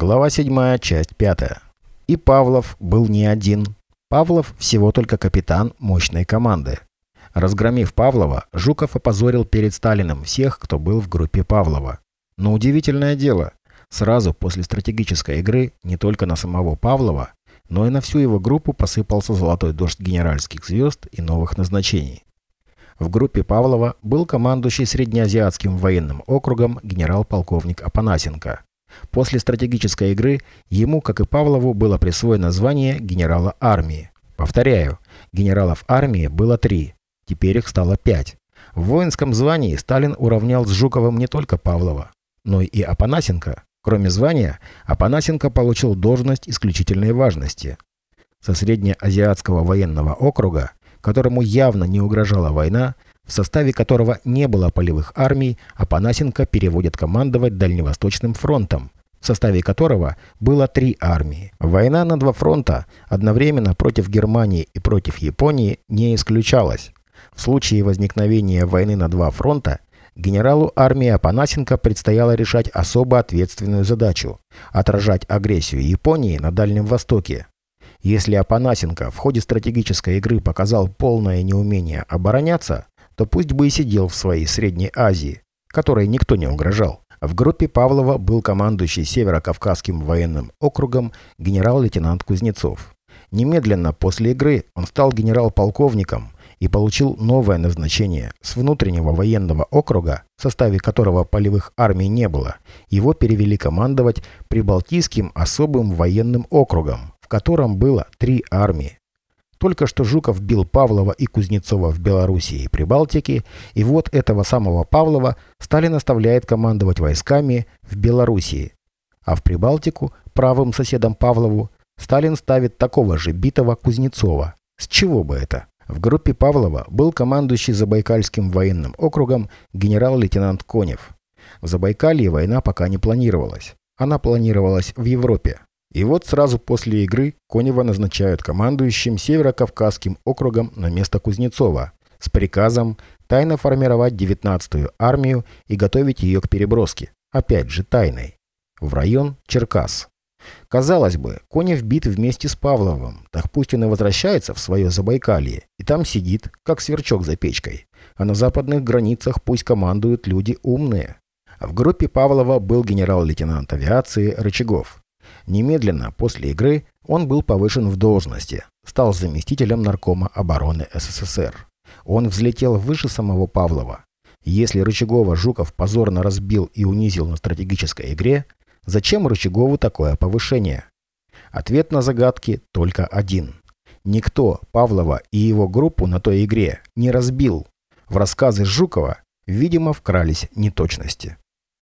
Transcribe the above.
Глава 7, часть 5. И Павлов был не один. Павлов всего только капитан мощной команды. Разгромив Павлова, Жуков опозорил перед Сталиным всех, кто был в группе Павлова. Но удивительное дело, сразу после стратегической игры не только на самого Павлова, но и на всю его группу посыпался золотой дождь генеральских звезд и новых назначений. В группе Павлова был командующий Среднеазиатским военным округом генерал-полковник Апанасенко. После стратегической игры ему, как и Павлову, было присвоено звание генерала армии. Повторяю, генералов армии было три, теперь их стало пять. В воинском звании Сталин уравнял с Жуковым не только Павлова, но и Апанасенко. Кроме звания, Апанасенко получил должность исключительной важности. Со Среднеазиатского военного округа, которому явно не угрожала война, в составе которого не было полевых армий, Апанасенко переводит командовать Дальневосточным фронтом, в составе которого было три армии. Война на два фронта одновременно против Германии и против Японии не исключалась. В случае возникновения войны на два фронта генералу армии Апанасенко предстояло решать особо ответственную задачу – отражать агрессию Японии на Дальнем Востоке. Если Апанасенко в ходе стратегической игры показал полное неумение обороняться, то пусть бы и сидел в своей Средней Азии, которой никто не угрожал. В группе Павлова был командующий Северо-Кавказским военным округом генерал-лейтенант Кузнецов. Немедленно после игры он стал генерал-полковником и получил новое назначение с внутреннего военного округа, в составе которого полевых армий не было. Его перевели командовать Прибалтийским особым военным округом, в котором было три армии. Только что Жуков бил Павлова и Кузнецова в Белоруссии и Прибалтике, и вот этого самого Павлова Сталин оставляет командовать войсками в Белоруссии. А в Прибалтику, правым соседом Павлову, Сталин ставит такого же битого Кузнецова. С чего бы это? В группе Павлова был командующий Забайкальским военным округом генерал-лейтенант Конев. В Забайкалье война пока не планировалась. Она планировалась в Европе. И вот сразу после игры Конева назначают командующим Северо-Кавказским округом на место Кузнецова с приказом тайно формировать 19-ю армию и готовить ее к переброске, опять же тайной, в район Черкас. Казалось бы, Конев бит вместе с Павловым, так пусть он и возвращается в свое Забайкалье, и там сидит, как сверчок за печкой. А на западных границах пусть командуют люди умные. В группе Павлова был генерал-лейтенант авиации Рычагов. Немедленно после игры он был повышен в должности, стал заместителем наркома обороны СССР. Он взлетел выше самого Павлова. Если Рычагова Жуков позорно разбил и унизил на стратегической игре, зачем Рычагову такое повышение? Ответ на загадки только один. Никто Павлова и его группу на той игре не разбил. В рассказы Жукова, видимо, вкрались неточности.